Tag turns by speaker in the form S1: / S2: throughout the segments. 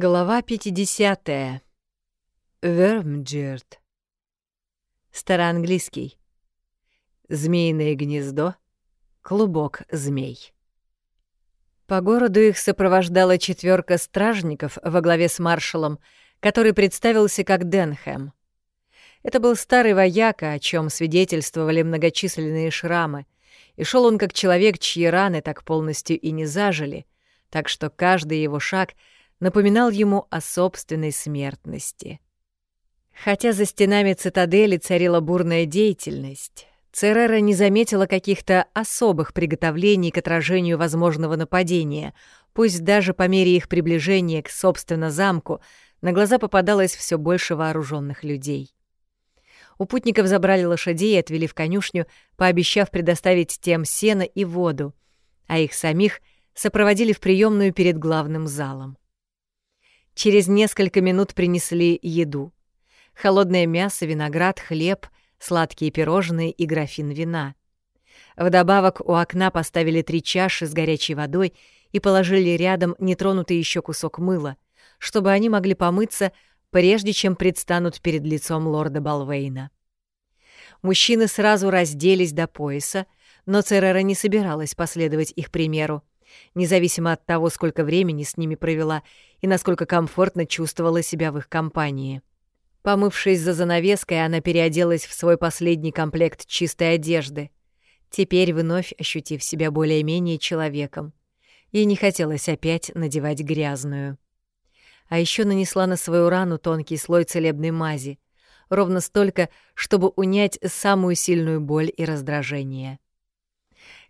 S1: Глава 50. Вермджерт. Староанглийский. Змеиное гнездо. Клубок змей. По городу их сопровождала четверка стражников во главе с маршалом, который представился как Денхэм. Это был старый вояка, о чем свидетельствовали многочисленные шрамы, и шел он как человек, чьи раны так полностью и не зажили, так что каждый его шаг — напоминал ему о собственной смертности. Хотя за стенами цитадели царила бурная деятельность, Церера не заметила каких-то особых приготовлений к отражению возможного нападения, пусть даже по мере их приближения к, собственно, замку на глаза попадалось все больше вооруженных людей. У путников забрали лошадей и отвели в конюшню, пообещав предоставить тем сено и воду, а их самих сопроводили в приемную перед главным залом. Через несколько минут принесли еду. Холодное мясо, виноград, хлеб, сладкие пирожные и графин вина. Вдобавок у окна поставили три чаши с горячей водой и положили рядом нетронутый еще кусок мыла, чтобы они могли помыться, прежде чем предстанут перед лицом лорда Балвейна. Мужчины сразу разделись до пояса, но Церера не собиралась последовать их примеру независимо от того, сколько времени с ними провела и насколько комфортно чувствовала себя в их компании. Помывшись за занавеской, она переоделась в свой последний комплект чистой одежды. Теперь, вновь ощутив себя более-менее человеком, ей не хотелось опять надевать грязную. А еще нанесла на свою рану тонкий слой целебной мази, ровно столько, чтобы унять самую сильную боль и раздражение.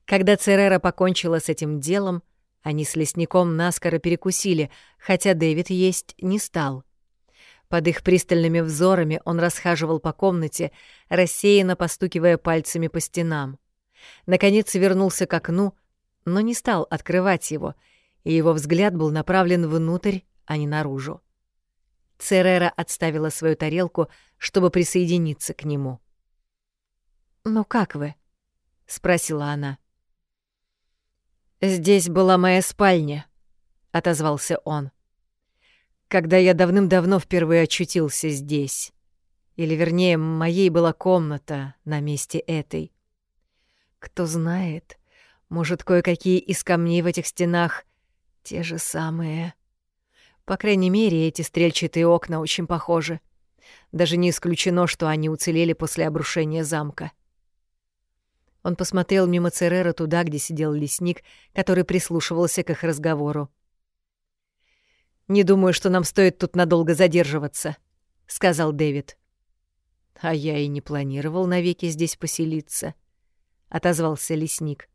S1: Когда Церера покончила с этим делом, они с лесником наскоро перекусили, хотя Дэвид есть не стал. Под их пристальными взорами он расхаживал по комнате, рассеянно постукивая пальцами по стенам. Наконец вернулся к окну, но не стал открывать его, и его взгляд был направлен внутрь, а не наружу. Церера отставила свою тарелку, чтобы присоединиться к нему. «Ну как вы?» — спросила она. «Здесь была моя спальня», — отозвался он. «Когда я давным-давно впервые очутился здесь. Или, вернее, моей была комната на месте этой. Кто знает, может, кое-какие из камней в этих стенах те же самые. По крайней мере, эти стрельчатые окна очень похожи. Даже не исключено, что они уцелели после обрушения замка. Он посмотрел мимо Церера туда, где сидел лесник, который прислушивался к их разговору. «Не думаю, что нам стоит тут надолго задерживаться», — сказал Дэвид. «А я и не планировал навеки здесь поселиться», — отозвался лесник.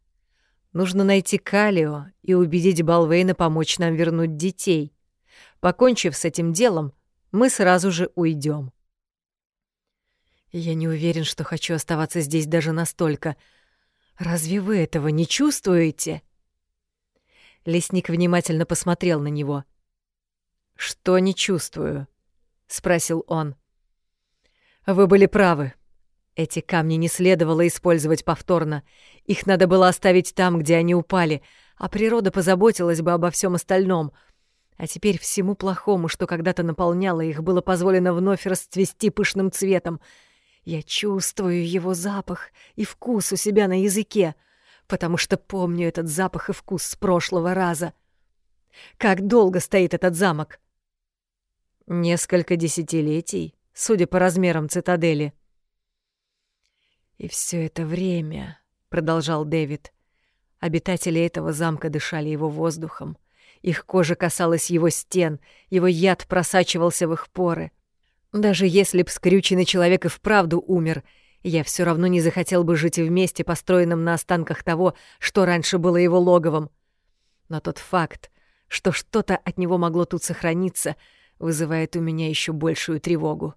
S1: «Нужно найти Калио и убедить Балвейна помочь нам вернуть детей. Покончив с этим делом, мы сразу же уйдем. Я не уверен, что хочу оставаться здесь даже настолько. Разве вы этого не чувствуете? Лесник внимательно посмотрел на него. Что не чувствую? спросил он. Вы были правы. Эти камни не следовало использовать повторно. Их надо было оставить там, где они упали, а природа позаботилась бы обо всем остальном. А теперь всему плохому, что когда-то наполняло их, было позволено вновь расцвести пышным цветом — я чувствую его запах и вкус у себя на языке, потому что помню этот запах и вкус с прошлого раза. Как долго стоит этот замок? Несколько десятилетий, судя по размерам цитадели. И все это время, продолжал Дэвид, обитатели этого замка дышали его воздухом. Их кожа касалась его стен, его яд просачивался в их поры. Даже если б скрюченный человек и вправду умер, я все равно не захотел бы жить вместе, построенном на останках того, что раньше было его логовом. Но тот факт, что что-то от него могло тут сохраниться, вызывает у меня еще большую тревогу.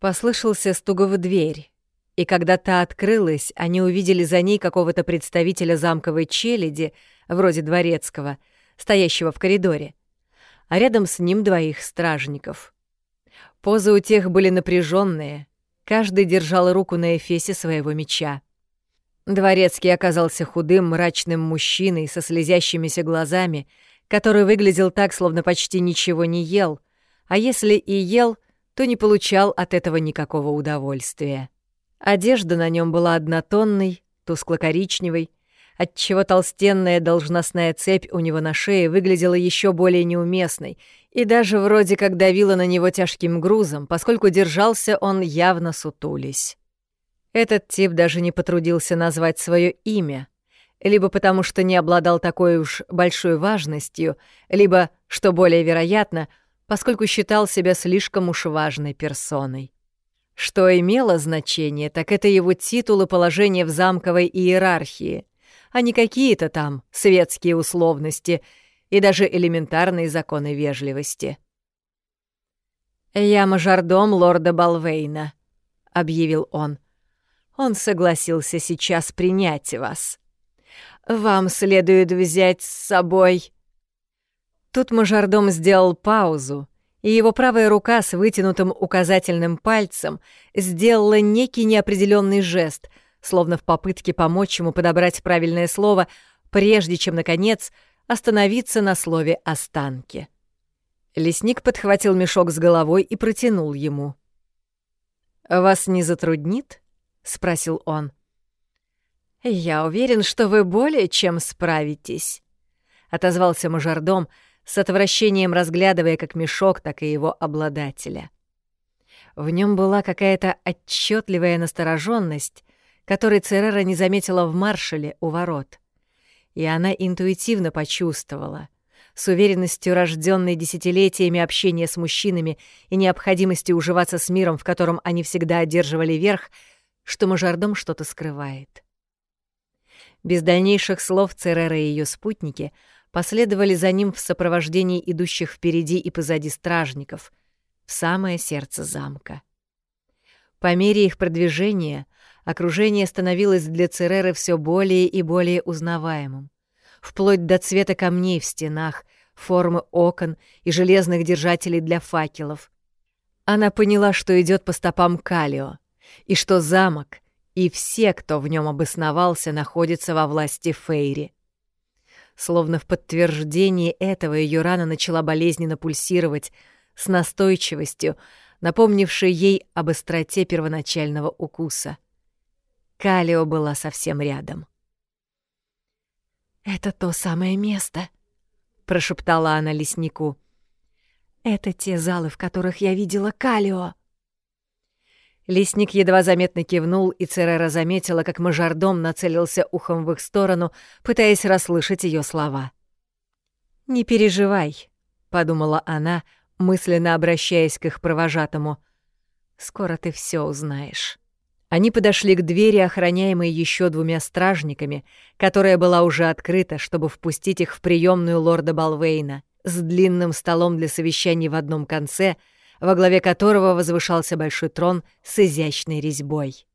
S1: Послышался стук в дверь, и когда та открылась, они увидели за ней какого-то представителя замковой челяди, вроде дворецкого, стоящего в коридоре, а рядом с ним двоих стражников — Позы у тех были напряженные. Каждый держал руку на эфесе своего меча. Дворецкий оказался худым, мрачным мужчиной со слезящимися глазами, который выглядел так, словно почти ничего не ел, а если и ел, то не получал от этого никакого удовольствия. Одежда на нем была однотонной, тускло-коричневой, отчего толстенная должностная цепь у него на шее выглядела еще более неуместной и даже вроде как давила на него тяжким грузом, поскольку держался он явно сутулись. Этот тип даже не потрудился назвать свое имя, либо потому что не обладал такой уж большой важностью, либо, что более вероятно, поскольку считал себя слишком уж важной персоной. Что имело значение, так это его титул и положение в замковой иерархии, а не какие-то там светские условности и даже элементарные законы вежливости. «Я мажордом лорда Балвейна», — объявил он. «Он согласился сейчас принять вас. Вам следует взять с собой...» Тут мажордом сделал паузу, и его правая рука с вытянутым указательным пальцем сделала некий неопределенный жест — словно в попытке помочь ему подобрать правильное слово, прежде чем, наконец, остановиться на слове «останки». Лесник подхватил мешок с головой и протянул ему. «Вас не затруднит?» — спросил он. «Я уверен, что вы более чем справитесь», — отозвался мажордом, с отвращением разглядывая как мешок, так и его обладателя. В нем была какая-то отчетливая настороженность, который Церера не заметила в маршале у ворот. И она интуитивно почувствовала, с уверенностью рожденной десятилетиями общения с мужчинами и необходимости уживаться с миром, в котором они всегда одерживали верх, что мажордом что-то скрывает. Без дальнейших слов Церера и ее спутники последовали за ним в сопровождении идущих впереди и позади стражников, в самое сердце замка. По мере их продвижения окружение становилось для Цереры все более и более узнаваемым, вплоть до цвета камней в стенах, формы окон и железных держателей для факелов. Она поняла, что идет по стопам Калио, и что замок и все, кто в нем обосновался, находятся во власти Фейри. Словно в подтверждении этого ее рана начала болезненно пульсировать с настойчивостью, напомнившей ей об остроте первоначального укуса — Калио была совсем рядом. «Это то самое место», — прошептала она леснику. «Это те залы, в которых я видела Калио». Лесник едва заметно кивнул, и Церера заметила, как мажордом нацелился ухом в их сторону, пытаясь расслышать ее слова. «Не переживай», — подумала она, мысленно обращаясь к их провожатому. «Скоро ты все узнаешь». Они подошли к двери, охраняемой еще двумя стражниками, которая была уже открыта, чтобы впустить их в приемную лорда Балвейна, с длинным столом для совещаний в одном конце, во главе которого возвышался большой трон с изящной резьбой.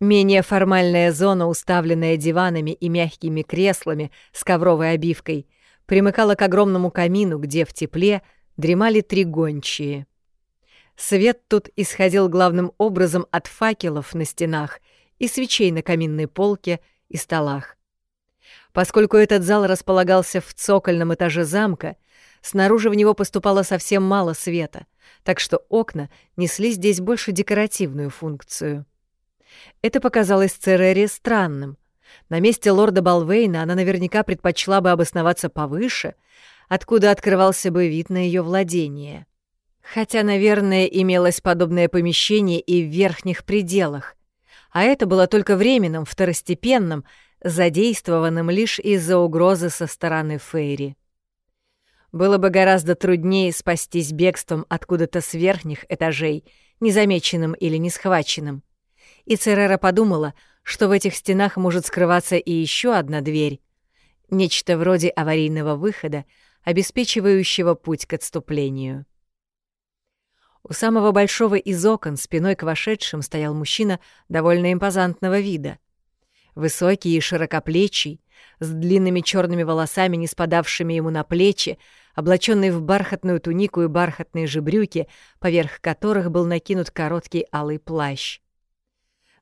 S1: Менее формальная зона, уставленная диванами и мягкими креслами с ковровой обивкой, примыкала к огромному камину, где в тепле дремали три гончие — Свет тут исходил главным образом от факелов на стенах и свечей на каминной полке и столах. Поскольку этот зал располагался в цокольном этаже замка, снаружи в него поступало совсем мало света, так что окна несли здесь больше декоративную функцию. Это показалось Церере странным. На месте лорда Балвейна она наверняка предпочла бы обосноваться повыше, откуда открывался бы вид на ее владение. Хотя, наверное, имелось подобное помещение и в верхних пределах, а это было только временным, второстепенным, задействованным лишь из-за угрозы со стороны Фейри. Было бы гораздо труднее спастись бегством откуда-то с верхних этажей, незамеченным или не схваченным. И Церера подумала, что в этих стенах может скрываться и еще одна дверь, нечто вроде аварийного выхода, обеспечивающего путь к отступлению. У самого большого из окон спиной к вошедшим стоял мужчина довольно импозантного вида. Высокий и широкоплечий, с длинными черными волосами, не спадавшими ему на плечи, облаченный в бархатную тунику и бархатные же брюки, поверх которых был накинут короткий алый плащ.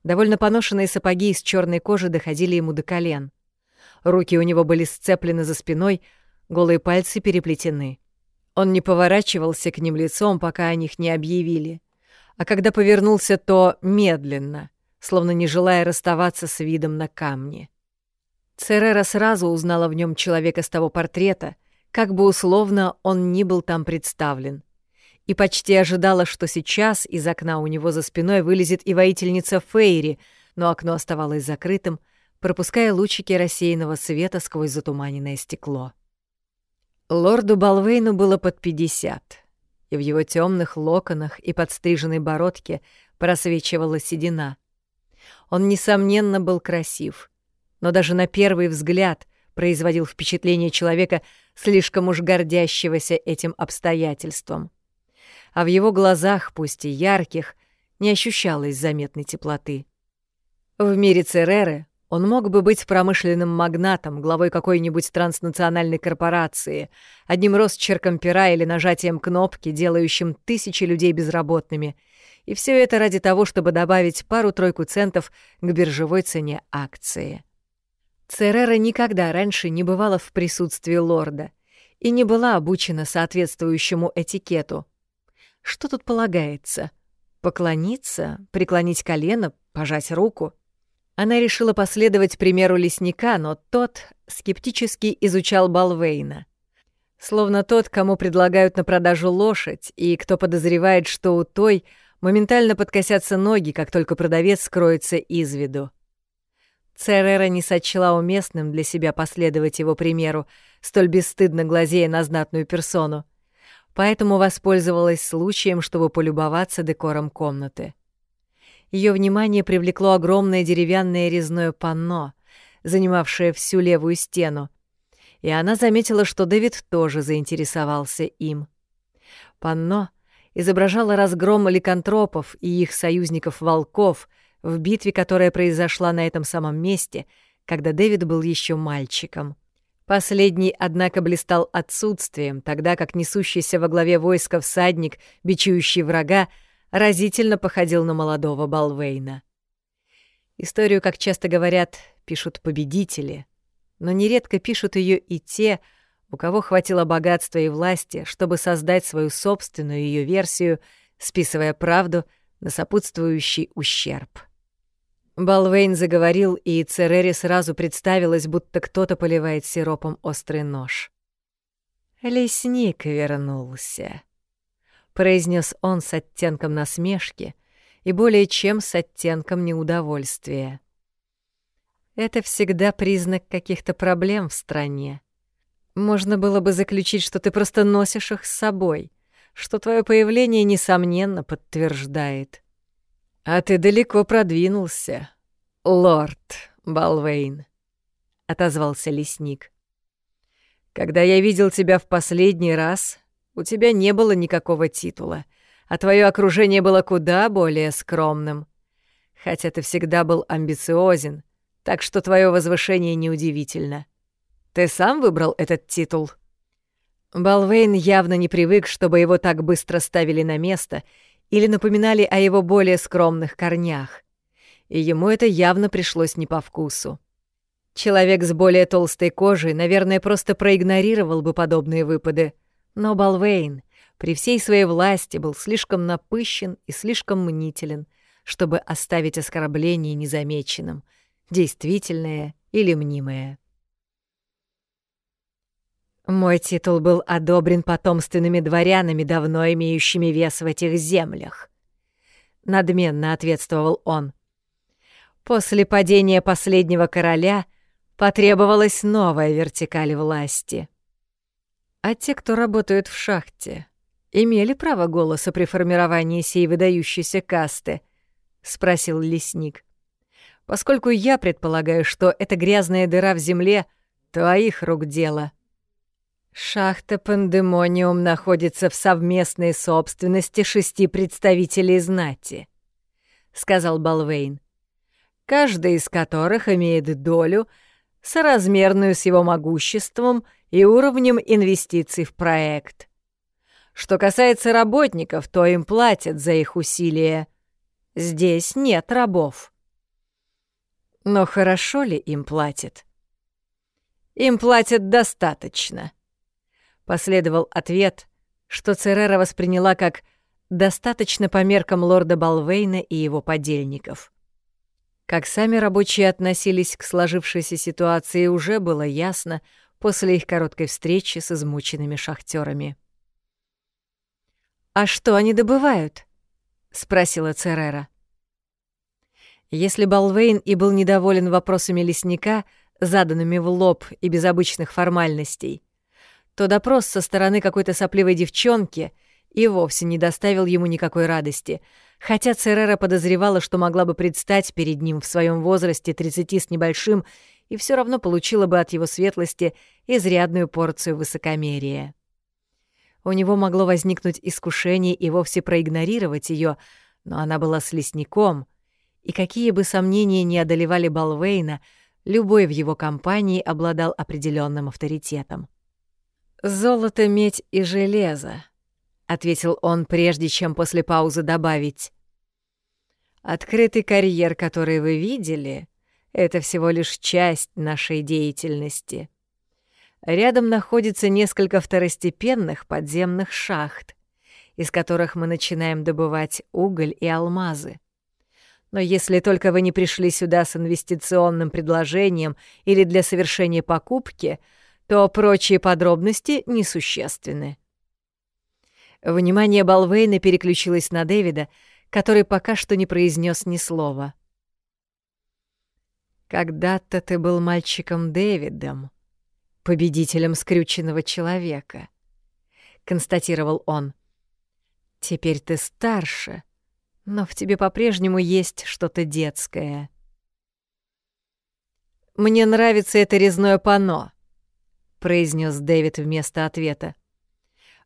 S1: Довольно поношенные сапоги из черной кожи доходили ему до колен. Руки у него были сцеплены за спиной, голые пальцы переплетены. Он не поворачивался к ним лицом, пока о них не объявили. А когда повернулся, то медленно, словно не желая расставаться с видом на камни. Церера сразу узнала в нем человека с того портрета, как бы условно он ни был там представлен, и почти ожидала, что сейчас из окна у него за спиной вылезет и воительница Фейри, но окно оставалось закрытым, пропуская лучики рассеянного света сквозь затуманенное стекло. Лорду Балвейну было под пятьдесят, и в его темных локонах и подстриженной бородке просвечивала седина. Он, несомненно, был красив, но даже на первый взгляд производил впечатление человека, слишком уж гордящегося этим обстоятельством. А в его глазах, пусть и ярких, не ощущалось заметной теплоты. В мире Цереры он мог бы быть промышленным магнатом, главой какой-нибудь транснациональной корпорации, одним росчерком пера или нажатием кнопки, делающим тысячи людей безработными. И все это ради того, чтобы добавить пару-тройку центов к биржевой цене акции. Церера никогда раньше не бывала в присутствии лорда и не была обучена соответствующему этикету. Что тут полагается? Поклониться, преклонить колено, пожать руку — она решила последовать примеру лесника, но тот скептически изучал Балвейна. Словно тот, кому предлагают на продажу лошадь, и кто подозревает, что у той моментально подкосятся ноги, как только продавец скроется из виду. Церера не сочла уместным для себя последовать его примеру, столь бесстыдно глазея на знатную персону, поэтому воспользовалась случаем, чтобы полюбоваться декором комнаты. Ее внимание привлекло огромное деревянное резное панно, занимавшее всю левую стену, и она заметила, что Дэвид тоже заинтересовался им. Панно изображало разгром ликантропов и их союзников-волков в битве, которая произошла на этом самом месте, когда Дэвид был еще мальчиком. Последний, однако, блистал отсутствием, тогда как несущийся во главе войска всадник, бичующий врага, разительно походил на молодого Балвейна. Историю, как часто говорят, пишут победители, но нередко пишут ее и те, у кого хватило богатства и власти, чтобы создать свою собственную ее версию, списывая правду на сопутствующий ущерб. Балвейн заговорил, и Церере сразу представилось, будто кто-то поливает сиропом острый нож. Лесник вернулся произнес он с оттенком насмешки и более чем с оттенком неудовольствия. Это всегда признак каких-то проблем в стране. Можно было бы заключить, что ты просто носишь их с собой, что твое появление, несомненно, подтверждает. А ты далеко продвинулся, лорд Балвейн, — отозвался лесник. Когда я видел тебя в последний раз, у тебя не было никакого титула, а твое окружение было куда более скромным. Хотя ты всегда был амбициозен, так что твое возвышение неудивительно. Ты сам выбрал этот титул?» Балвейн явно не привык, чтобы его так быстро ставили на место или напоминали о его более скромных корнях. И ему это явно пришлось не по вкусу. Человек с более толстой кожей, наверное, просто проигнорировал бы подобные выпады — но Балвейн при всей своей власти был слишком напыщен и слишком мнителен, чтобы оставить оскорбление незамеченным, действительное или мнимое. Мой титул был одобрен потомственными дворянами, давно имеющими вес в этих землях. Надменно ответствовал он. После падения последнего короля потребовалась новая вертикаль власти — а те, кто работают в шахте, имели право голоса при формировании сей выдающейся касты? спросил лесник. Поскольку я предполагаю, что эта грязная дыра в земле твоих рук дело. Шахта Пандемониум находится в совместной собственности шести представителей знати, сказал Балвейн, каждый из которых имеет долю, соразмерную с его могуществом и уровнем инвестиций в проект. Что касается работников, то им платят за их усилия. Здесь нет рабов. Но хорошо ли им платят? Им платят достаточно, Последовал ответ, что Церера восприняла как «достаточно по меркам лорда Балвейна и его подельников». Как сами рабочие относились к сложившейся ситуации, уже было ясно после их короткой встречи с измученными шахтерами. «А что они добывают?» — спросила Церера. Если Балвейн и был недоволен вопросами лесника, заданными в лоб и без обычных формальностей, то допрос со стороны какой-то сопливой девчонки и вовсе не доставил ему никакой радости, хотя Церера подозревала, что могла бы предстать перед ним в своем возрасте 30 с небольшим и все равно получила бы от его светлости изрядную порцию высокомерия. У него могло возникнуть искушение и вовсе проигнорировать ее, но она была с лесником — и какие бы сомнения ни одолевали Балвейна, любой в его компании обладал определенным авторитетом. «Золото, медь и железо», — ответил он, прежде чем после паузы добавить. «Открытый карьер, который вы видели, — это всего лишь часть нашей деятельности. Рядом находится несколько второстепенных подземных шахт, из которых мы начинаем добывать уголь и алмазы. Но если только вы не пришли сюда с инвестиционным предложением или для совершения покупки, то прочие подробности несущественны. Внимание Балвейна переключилось на Дэвида, который пока что не произнес ни слова. «Когда-то ты был мальчиком Дэвидом, победителем скрюченного человека», — констатировал он. «Теперь ты старше» но в тебе по-прежнему есть что-то детское. «Мне нравится это резное панно», — произнес Дэвид вместо ответа.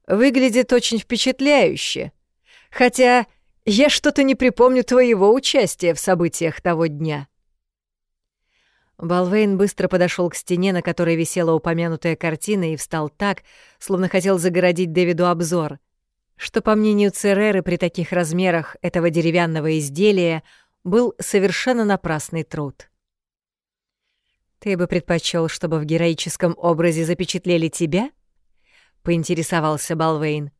S1: «Выглядит очень впечатляюще, хотя я что-то не припомню твоего участия в событиях того дня». Балвейн быстро подошел к стене, на которой висела упомянутая картина, и встал так, словно хотел загородить Дэвиду обзор — что, по мнению Цереры, при таких размерах этого деревянного изделия был совершенно напрасный труд. «Ты бы предпочел, чтобы в героическом образе запечатлели тебя?» — поинтересовался Балвейн.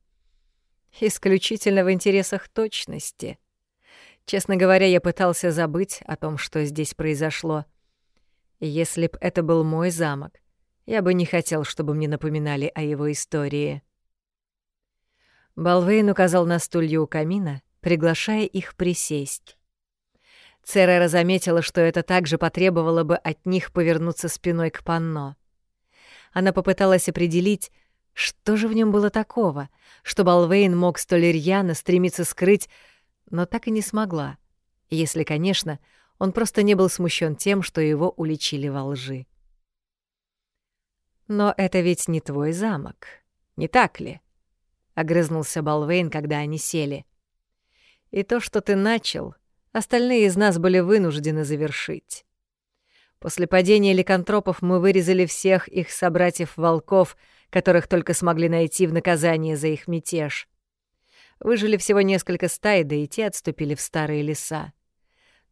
S1: «Исключительно в интересах точности. Честно говоря, я пытался забыть о том, что здесь произошло. Если б это был мой замок, я бы не хотел, чтобы мне напоминали о его истории». Балвейн указал на стулья у камина, приглашая их присесть. Церера заметила, что это также потребовало бы от них повернуться спиной к панно. Она попыталась определить, что же в нем было такого, что Балвейн мог столь рьяно стремиться скрыть, но так и не смогла, если, конечно, он просто не был смущен тем, что его уличили во лжи. «Но это ведь не твой замок, не так ли?» — огрызнулся Балвейн, когда они сели. «И то, что ты начал, остальные из нас были вынуждены завершить. После падения ликантропов мы вырезали всех их собратьев-волков, которых только смогли найти в наказание за их мятеж. Выжили всего несколько стай, да и те отступили в старые леса.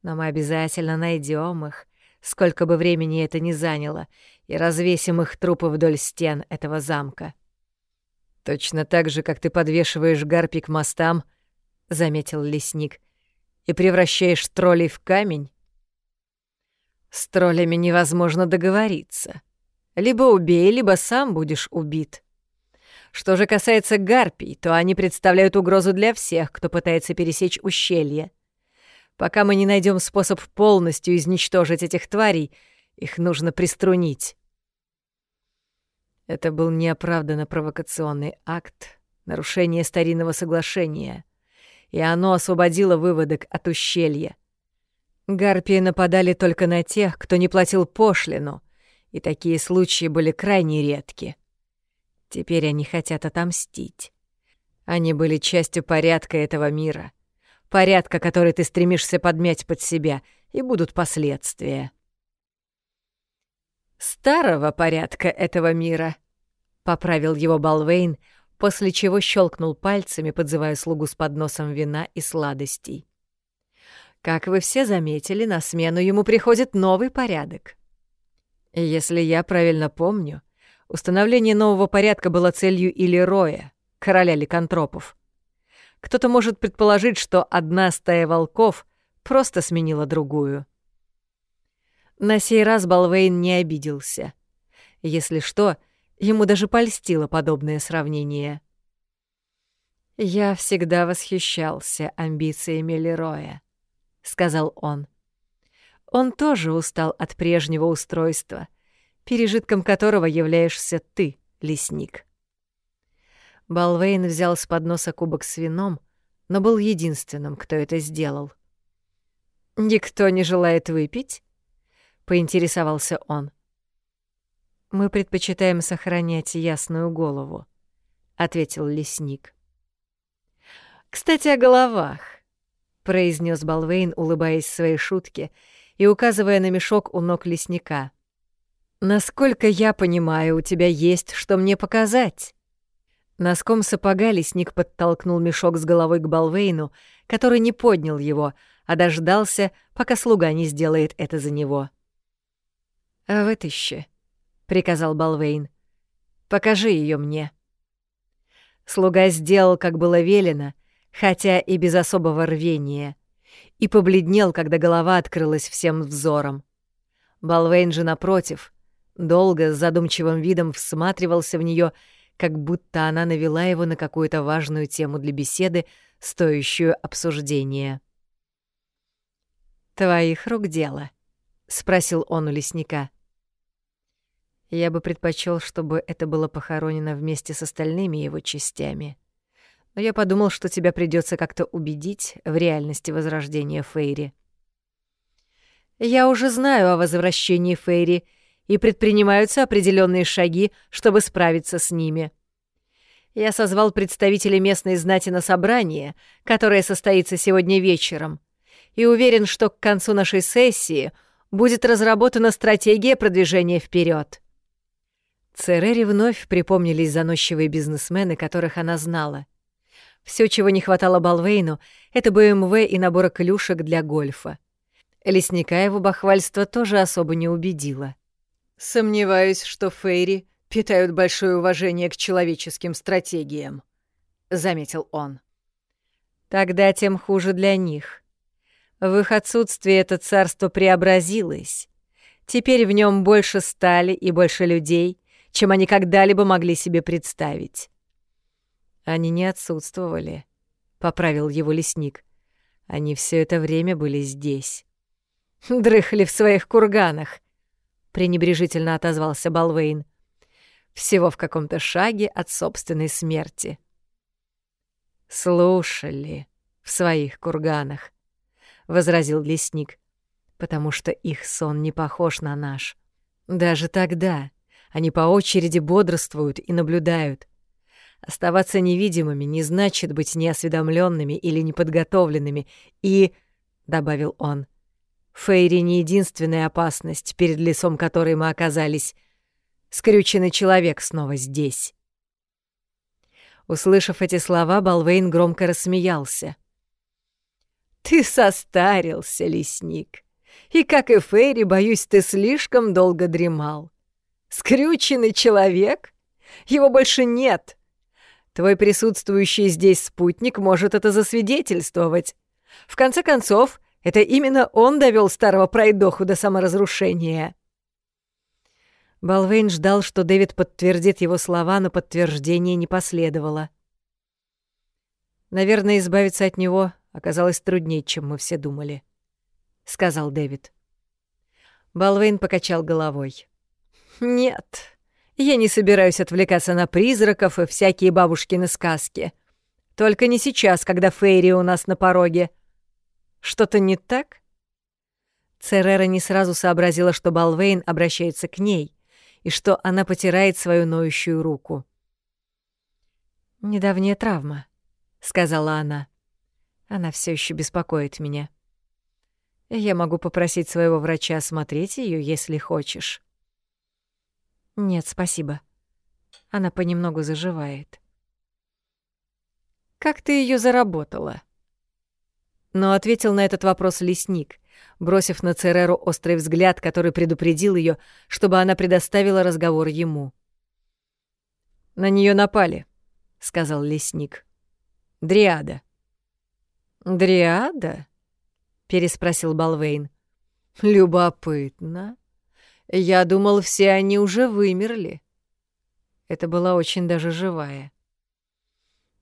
S1: Но мы обязательно найдем их, сколько бы времени это ни заняло, и развесим их трупы вдоль стен этого замка. «Точно так же, как ты подвешиваешь гарпик мостам», — заметил лесник, «и превращаешь троллей в камень». «С троллями невозможно договориться. Либо убей, либо сам будешь убит. Что же касается гарпий, то они представляют угрозу для всех, кто пытается пересечь ущелье. Пока мы не найдем способ полностью изничтожить этих тварей, их нужно приструнить». Это был неоправданно провокационный акт, нарушение старинного соглашения, и оно освободило выводок от ущелья. Гарпии нападали только на тех, кто не платил пошлину, и такие случаи были крайне редки. Теперь они хотят отомстить. Они были частью порядка этого мира, порядка, который ты стремишься подмять под себя, и будут последствия. Старого порядка этого мира, — поправил его Балвейн, после чего щелкнул пальцами, подзывая слугу с подносом вина и сладостей. Как вы все заметили, на смену ему приходит новый порядок. И если я правильно помню, Установление нового порядка было целью или Роя, короля ликантропов. Кто-то может предположить, что одна стая волков просто сменила другую. На сей раз Балвейн не обиделся. Если что, ему даже польстило подобное сравнение. «Я всегда восхищался амбициями Лероя», — сказал он. «Он тоже устал от прежнего устройства, пережитком которого являешься ты, лесник». Балвейн взял с подноса кубок с вином, но был единственным, кто это сделал. «Никто не желает выпить?» — поинтересовался он. «Мы предпочитаем сохранять ясную голову», — ответил лесник. «Кстати, о головах», — произнес Балвейн, улыбаясь своей шутке и указывая на мешок у ног лесника. «Насколько я понимаю, у тебя есть что мне показать». Носком сапога лесник подтолкнул мешок с головой к Балвейну, который не поднял его, а дождался, пока слуга не сделает это за него. «Вытащи», — приказал Балвейн. «Покажи ее мне». Слуга сделал, как было велено, хотя и без особого рвения, и побледнел, когда голова открылась всем взором. Балвейн же, напротив, долго с задумчивым видом всматривался в нее как будто она навела его на какую-то важную тему для беседы, стоящую обсуждения. «Твоих рук дело?» — спросил он у лесника. Я бы предпочел, чтобы это было похоронено вместе с остальными его частями. Но я подумал, что тебя придется как-то убедить в реальности возрождения Фейри. Я уже знаю о возвращении Фейри — и предпринимаются определенные шаги, чтобы справиться с ними. Я созвал представителей местной знати на собрание, которое состоится сегодня вечером, и уверен, что к концу нашей сессии будет разработана стратегия продвижения вперед. Церере вновь припомнились заносчивые бизнесмены, которых она знала. Все, чего не хватало Балвейну, это БМВ и набора клюшек для гольфа. Лесника его бахвальство тоже особо не убедило. Сомневаюсь, что Фейри питают большое уважение к человеческим стратегиям, заметил он. Тогда тем хуже для них. В их отсутствии это царство преобразилось. Теперь в нем больше стали и больше людей, чем они когда-либо могли себе представить. Они не отсутствовали, поправил его лесник. Они все это время были здесь. Дрыхли в своих курганах, пренебрежительно отозвался Балвейн. Всего в каком-то шаге от собственной смерти. Слушали в своих курганах, возразил лесник, потому что их сон не похож на наш. Даже тогда они по очереди бодрствуют и наблюдают. Оставаться невидимыми не значит быть неосведомленными или неподготовленными, и, — добавил он, Фейри не единственная опасность, перед лесом которой мы оказались. Скрюченный человек снова здесь. Услышав эти слова, Балвейн громко рассмеялся. «Ты состарился, лесник, и, как и Фейри, боюсь, ты слишком долго дремал. Скрюченный человек? Его больше нет. Твой присутствующий здесь спутник может это засвидетельствовать. В конце концов, это именно он довел старого пройдоху до саморазрушения. Балвейн ждал, что Дэвид подтвердит его слова, но подтверждение не последовало. «Наверное, избавиться от него оказалось труднее, чем мы все думали», — сказал Дэвид. Балвейн покачал головой. «Нет, я не собираюсь отвлекаться на призраков и всякие бабушкины сказки. Только не сейчас, когда Фейри у нас на пороге. Что-то не так? Церера не сразу сообразила, что Балвейн обращается к ней и что она потирает свою ноющую руку. «Недавняя травма», — сказала она. «Она все еще беспокоит меня. Я могу попросить своего врача осмотреть ее, если хочешь». «Нет, спасибо. Она понемногу заживает». «Как ты ее заработала?» Но ответил на этот вопрос лесник, бросив на Цереру острый взгляд, который предупредил ее, чтобы она предоставила разговор ему. На нее напали, сказал лесник. Дриада. Дриада? переспросил Балвейн. Любопытно. Я думал, все они уже вымерли. Это была очень даже живая.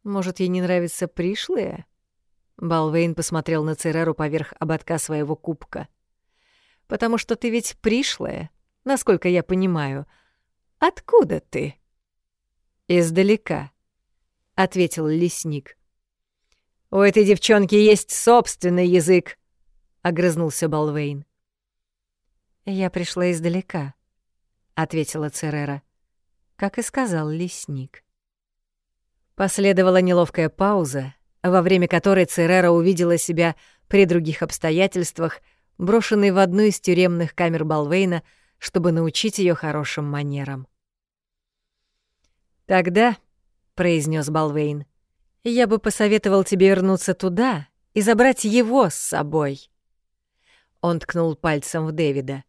S1: Может, ей не нравится пришлые? Балвейн посмотрел на Цереру поверх ободка своего кубка. «Потому что ты ведь пришлая, насколько я понимаю. Откуда ты?» «Издалека», — ответил лесник. «У этой девчонки есть собственный язык», — огрызнулся Балвейн. «Я пришла издалека», — ответила Церера, как и сказал лесник. Последовала неловкая пауза, во время которой Церера увидела себя при других обстоятельствах, брошенной в одну из тюремных камер Балвейна, чтобы научить ее хорошим манерам. «Тогда», — произнес Балвейн, — «я бы посоветовал тебе вернуться туда и забрать его с собой». Он ткнул пальцем в Дэвида.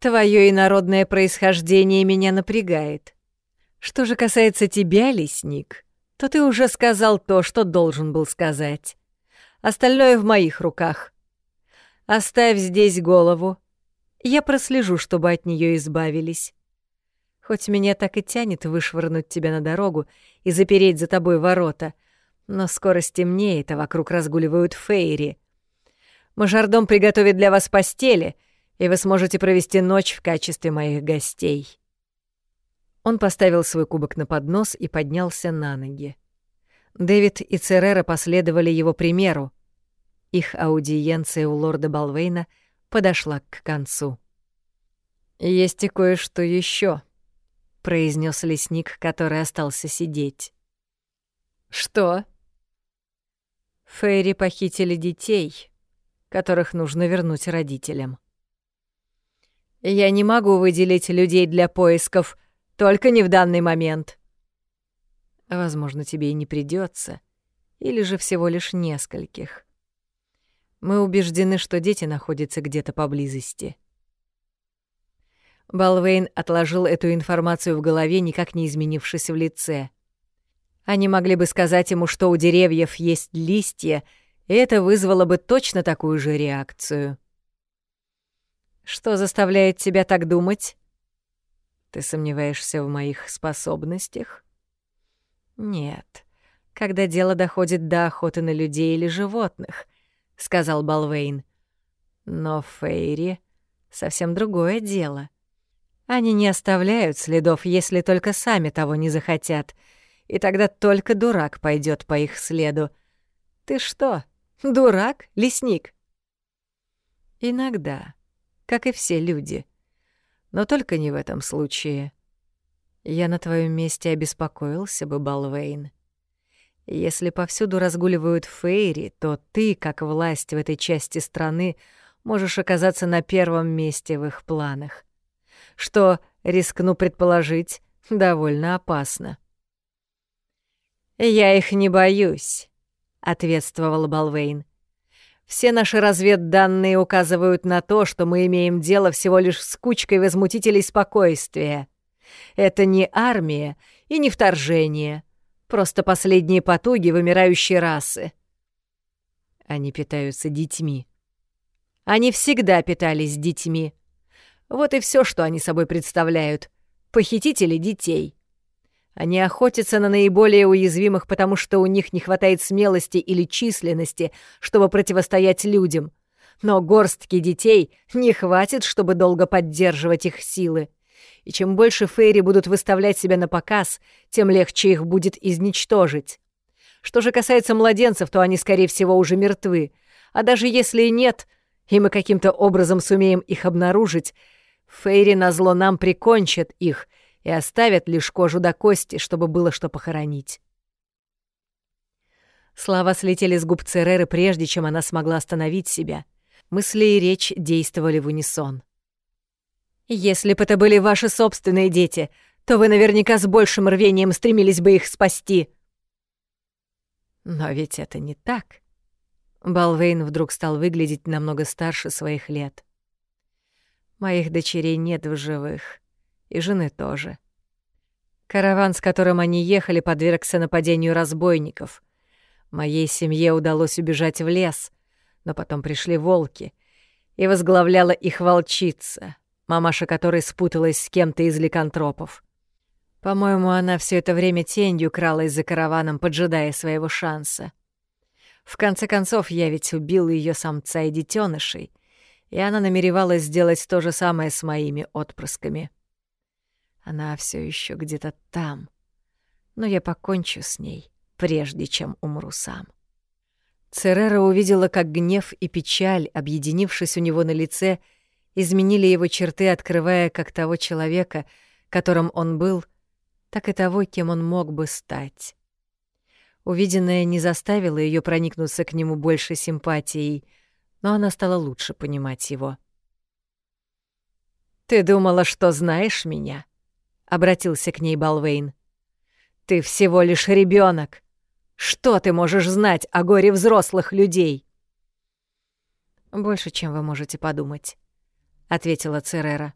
S1: «Твое инородное происхождение меня напрягает. Что же касается тебя, лесник, то ты уже сказал то, что должен был сказать. Остальное в моих руках. Оставь здесь голову. Я прослежу, чтобы от нее избавились. Хоть меня так и тянет вышвырнуть тебя на дорогу и запереть за тобой ворота, но скоро стемнеет, а вокруг разгуливают фейри. Мажордом приготовит для вас постели, и вы сможете провести ночь в качестве моих гостей». Он поставил свой кубок на поднос и поднялся на ноги. Дэвид и Церера последовали его примеру. Их аудиенция у лорда Балвейна подошла к концу. «Есть и кое-что еще, произнес лесник, который остался сидеть. «Что?» Фейри похитили детей, которых нужно вернуть родителям. «Я не могу выделить людей для поисков», только не в данный момент. Возможно, тебе и не придется, или же всего лишь нескольких. Мы убеждены, что дети находятся где-то поблизости. Балвейн отложил эту информацию в голове, никак не изменившись в лице. Они могли бы сказать ему, что у деревьев есть листья, и это вызвало бы точно такую же реакцию. «Что заставляет тебя так думать?» Ты сомневаешься в моих способностях? Нет. Когда дело доходит до охоты на людей или животных, сказал Балвейн. Но Фейри совсем другое дело. Они не оставляют следов, если только сами того не захотят, и тогда только дурак пойдет по их следу. Ты что, дурак, лесник? Иногда, как и все люди — но только не в этом случае. Я на твоем месте обеспокоился бы, Балвейн. Если повсюду разгуливают фейри, то ты, как власть в этой части страны, можешь оказаться на первом месте в их планах. Что, рискну предположить, довольно опасно. «Я их не боюсь», — ответствовал Балвейн. Все наши разведданные указывают на то, что мы имеем дело всего лишь с кучкой возмутителей спокойствия. Это не армия и не вторжение, просто последние потуги вымирающей расы. Они питаются детьми. Они всегда питались детьми. Вот и все, что они собой представляют. Похитители детей. Они охотятся на наиболее уязвимых, потому что у них не хватает смелости или численности, чтобы противостоять людям. Но горстки детей не хватит, чтобы долго поддерживать их силы. И чем больше фейри будут выставлять себя на показ, тем легче их будет изничтожить. Что же касается младенцев, то они, скорее всего, уже мертвы. А даже если и нет, и мы каким-то образом сумеем их обнаружить, фейри назло нам прикончат их — и оставят лишь кожу до кости, чтобы было что похоронить. Слова слетели с губ Цереры, прежде чем она смогла остановить себя. Мысли и речь действовали в унисон. «Если бы это были ваши собственные дети, то вы наверняка с большим рвением стремились бы их спасти». Но ведь это не так. Балвейн вдруг стал выглядеть намного старше своих лет. Моих дочерей нет в живых и жены тоже. Караван, с которым они ехали, подвергся нападению разбойников. Моей семье удалось убежать в лес, но потом пришли волки, и возглавляла их волчица, мамаша которой спуталась с кем-то из ликантропов. По-моему, она все это время тенью кралась за караваном, поджидая своего шанса. В конце концов, я ведь убил ее самца и детенышей, и она намеревалась сделать то же самое с моими отпрысками. Она все еще где-то там, но я покончу с ней, прежде чем умру сам. Церера увидела, как гнев и печаль, объединившись у него на лице, изменили его черты, открывая как того человека, которым он был, так и того, кем он мог бы стать. Увиденное не заставило ее проникнуться к нему больше симпатией, но она стала лучше понимать его. «Ты думала, что знаешь меня?» — обратился к ней Балвейн. «Ты всего лишь ребенок. Что ты можешь знать о горе взрослых людей?» «Больше, чем вы можете подумать», — ответила Церера.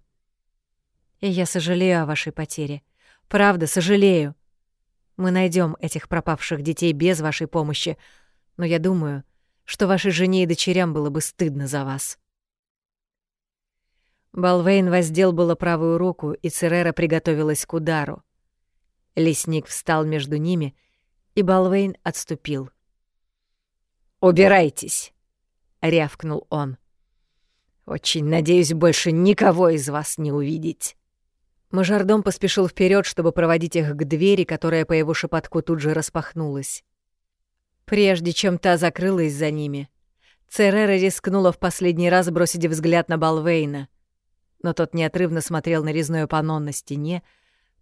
S1: «И я сожалею о вашей потере. Правда, сожалею. Мы найдем этих пропавших детей без вашей помощи, но я думаю, что вашей жене и дочерям было бы стыдно за вас». Балвейн воздел было правую руку, и Церера приготовилась к удару. Лесник встал между ними, и Балвейн отступил. «Убирайтесь!» — рявкнул он. «Очень надеюсь больше никого из вас не увидеть». Мажордом поспешил вперед, чтобы проводить их к двери, которая по его шепотку тут же распахнулась. Прежде чем та закрылась за ними, Церера рискнула в последний раз бросить взгляд на Балвейна, но тот неотрывно смотрел на резное панно на стене,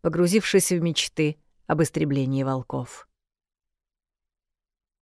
S1: погрузившись в мечты об истреблении волков.